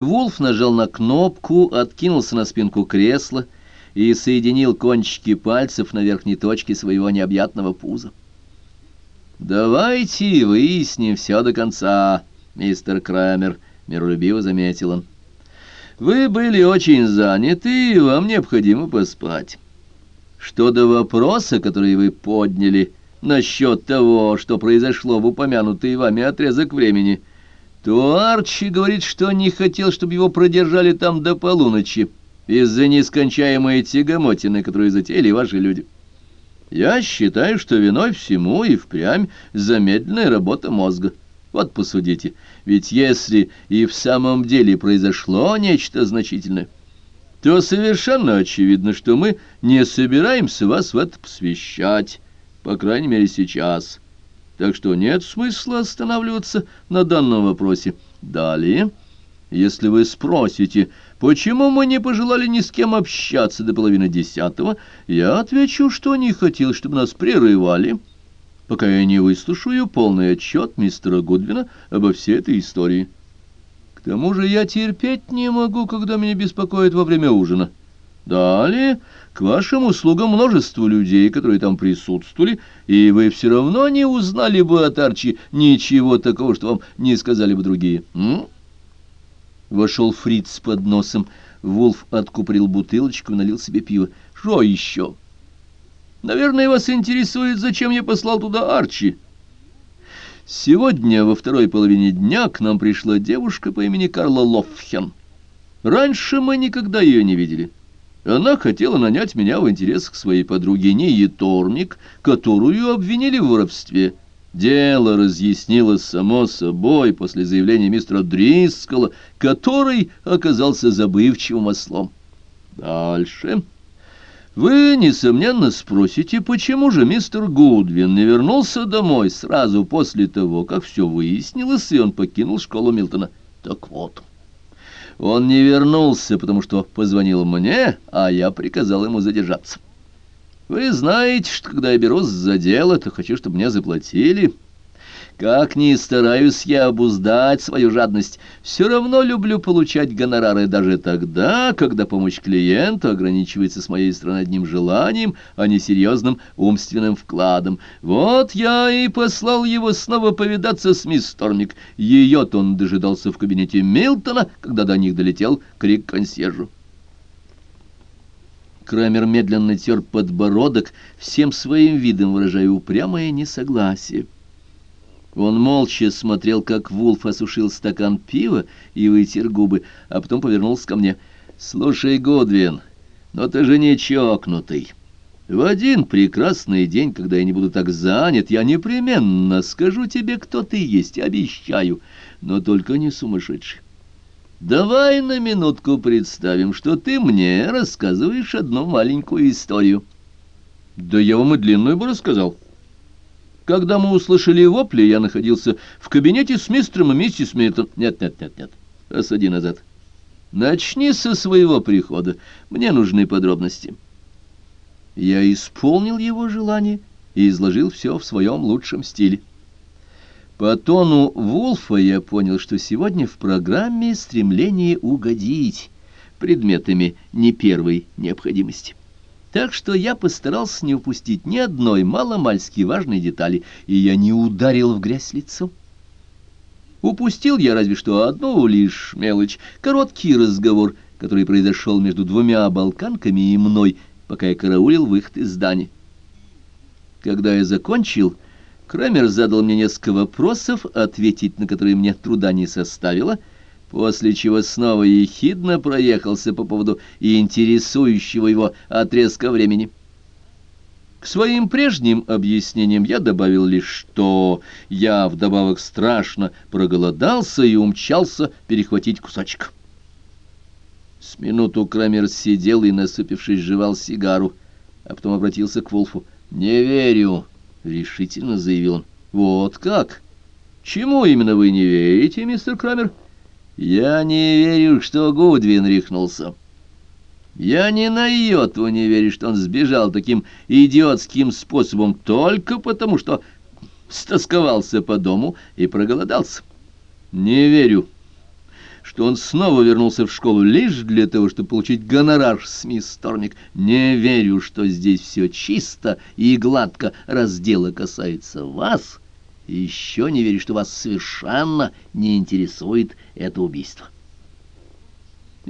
Вулф нажал на кнопку, откинулся на спинку кресла и соединил кончики пальцев на верхней точке своего необъятного пуза. «Давайте выясним все до конца, мистер Крамер», — миролюбиво заметил он. «Вы были очень заняты, и вам необходимо поспать. Что до вопроса, который вы подняли насчет того, что произошло в упомянутый вами отрезок времени», — то Арчи говорит, что не хотел, чтобы его продержали там до полуночи из-за нескончаемой тягомотины, которую затеяли ваши люди. Я считаю, что виной всему и впрямь замедленная работа мозга. Вот посудите, ведь если и в самом деле произошло нечто значительное, то совершенно очевидно, что мы не собираемся вас в это посвящать, по крайней мере сейчас» так что нет смысла останавливаться на данном вопросе. Далее, если вы спросите, почему мы не пожелали ни с кем общаться до половины десятого, я отвечу, что не хотел, чтобы нас прерывали, пока я не выслушаю полный отчет мистера Гудвина обо всей этой истории. К тому же я терпеть не могу, когда меня беспокоят во время ужина. Далее, к вашим услугам множество людей, которые там присутствовали, и вы все равно не узнали бы от Арчи ничего такого, что вам не сказали бы другие. М? Вошел Фриц с подносом. Вулф откупорил бутылочку и налил себе пиво. Что еще? Наверное, вас интересует, зачем я послал туда Арчи. Сегодня, во второй половине дня, к нам пришла девушка по имени Карла Лофхен. Раньше мы никогда ее не видели. Она хотела нанять меня в интересах своей подруги Нии Тормик, которую обвинили в воровстве. Дело разъяснилось само собой после заявления мистера Дрискала, который оказался забывчивым ослом. Дальше. Вы, несомненно, спросите, почему же мистер Гудвин не вернулся домой сразу после того, как все выяснилось, и он покинул школу Милтона. Так вот... Он не вернулся, потому что позвонил мне, а я приказал ему задержаться. Вы знаете, что когда я берусь за дело, то хочу, чтобы мне заплатили». Как ни стараюсь я обуздать свою жадность, все равно люблю получать гонорары даже тогда, когда помощь клиенту ограничивается с моей стороны одним желанием, а не серьезным умственным вкладом. Вот я и послал его снова повидаться с мисс Тормик. Ее-то он дожидался в кабинете Милтона, когда до них долетел крик консьержу. Крамер медленно тер подбородок, всем своим видом выражая упрямое несогласие. Он молча смотрел, как Вулф осушил стакан пива и вытер губы, а потом повернулся ко мне. «Слушай, Годвин, но ты же не чокнутый. В один прекрасный день, когда я не буду так занят, я непременно скажу тебе, кто ты есть, обещаю, но только не сумасшедший. Давай на минутку представим, что ты мне рассказываешь одну маленькую историю». «Да я вам и длинную бы рассказал». Когда мы услышали вопли, я находился в кабинете с мистером и миссис Миттон. Нет, нет, нет, нет. Осади назад. Начни со своего прихода. Мне нужны подробности. Я исполнил его желание и изложил все в своем лучшем стиле. По тону Вулфа я понял, что сегодня в программе стремление угодить предметами не первой необходимости. Так что я постарался не упустить ни одной маломальски важной детали, и я не ударил в грязь лицо. Упустил я разве что одну лишь мелочь, короткий разговор, который произошел между двумя балканками и мной, пока я караулил выход из здания. Когда я закончил, Крамер задал мне несколько вопросов, ответить на которые мне труда не составило — после чего снова ехидно проехался по поводу интересующего его отрезка времени. К своим прежним объяснениям я добавил лишь, что я вдобавок страшно проголодался и умчался перехватить кусочек. С минуту Крамер сидел и, насупившись, жевал сигару, а потом обратился к Волфу. «Не верю», — решительно заявил он. «Вот как? Чему именно вы не верите, мистер Крамер?» Я не верю, что Гудвин рехнулся. Я ни на йоту не верю, что он сбежал таким идиотским способом только потому, что стосковался по дому и проголодался. Не верю, что он снова вернулся в школу лишь для того, чтобы получить гонорар с мисс Стормик. Не верю, что здесь все чисто и гладко, раз дело касается вас, и еще не верю, что вас совершенно не интересует это убийство.